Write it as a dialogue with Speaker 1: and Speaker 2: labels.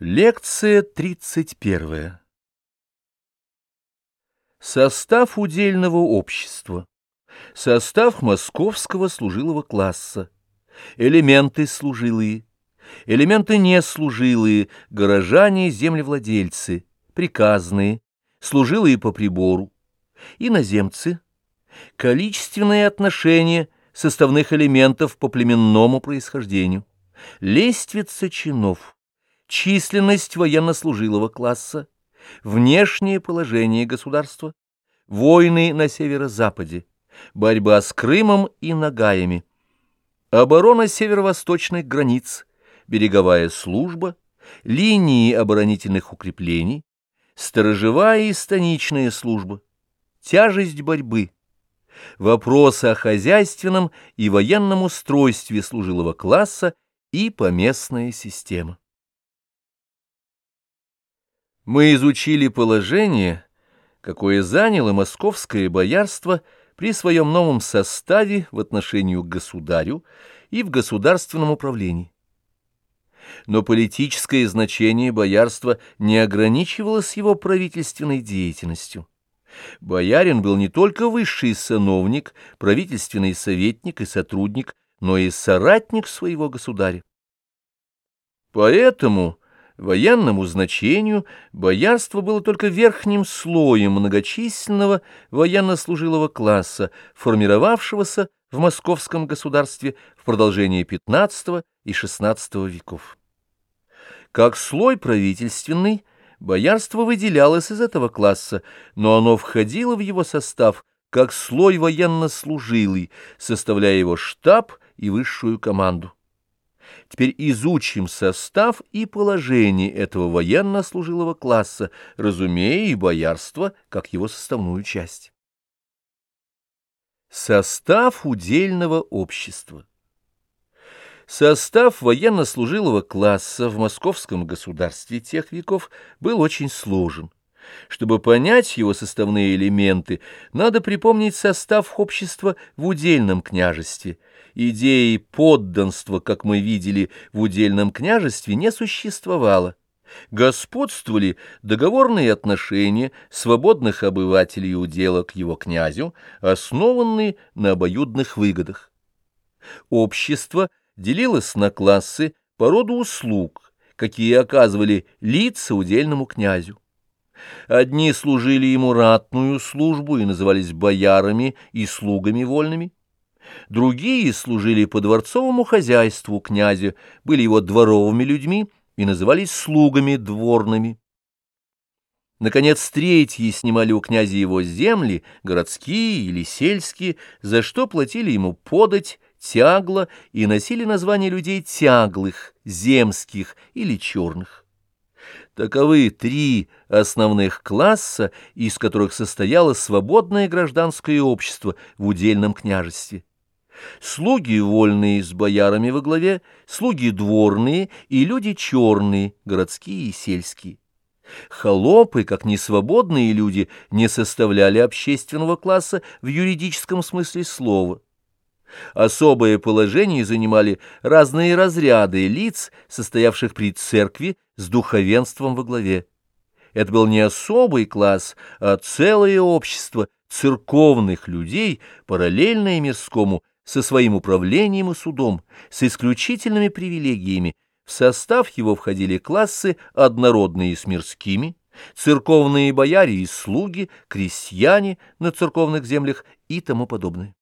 Speaker 1: Лекция 31. Состав удельного общества. Состав московского служилого класса. Элементы служилые. Элементы неслужилые, горожане, землевладельцы, приказные, служилые по прибору, иноземцы. Количественные отношения составных элементов по племенному происхождению. Лествица чинов численность военнослужилого класса, внешнее положение государства, войны на северо-западе, борьба с Крымом и Нагаями, оборона северо-восточных границ, береговая служба, линии оборонительных укреплений, сторожевая и станичная служба, тяжесть борьбы, вопросы о хозяйственном и военном устройстве служилого класса и поместная система. Мы изучили положение, какое заняло московское боярство при своем новом составе в отношении к государю и в государственном управлении. Но политическое значение боярства не ограничивалось его правительственной деятельностью. Боярин был не только высший сановник, правительственный советник и сотрудник, но и соратник своего государя. Поэтому Военному значению боярство было только верхним слоем многочисленного военнослужилого класса, формировавшегося в московском государстве в продолжении XV и XVI веков. Как слой правительственный, боярство выделялось из этого класса, но оно входило в его состав как слой военнослужилый, составляя его штаб и высшую команду. Теперь изучим состав и положение этого военно-служилого класса, разумея и боярство как его составную часть. Состав удельного общества Состав военно-служилого класса в московском государстве тех веков был очень сложен. Чтобы понять его составные элементы, надо припомнить состав общества в удельном княжестве – идеи подданства, как мы видели в удельном княжестве, не существовало. Господствовали договорные отношения свободных обывателей удела к его князю, основанные на обоюдных выгодах. Общество делилось на классы по роду услуг, какие оказывали лица удельному князю. Одни служили ему ратную службу и назывались боярами и слугами вольными, Другие служили по дворцовому хозяйству князя, были его дворовыми людьми и назывались слугами дворными. Наконец, третьи снимали у князя его земли, городские или сельские, за что платили ему подать, тягло и носили название людей тяглых, земских или черных. Таковы три основных класса, из которых состояло свободное гражданское общество в удельном княжестве слуги вольные с боярами во главе, слуги дворные и люди черные, городские и сельские. Холопы, как несвободные люди, не составляли общественного класса в юридическом смысле слова. Особое положение занимали разные разряды лиц, состоявших при церкви с духовенством во главе. Это был не особый класс, а целое общество церковных людей, параллельное мирскому, со своим управлением и судом, с исключительными привилегиями, в состав его входили классы однородные с мирскими, церковные бояре и слуги, крестьяне на церковных землях и тому подобное.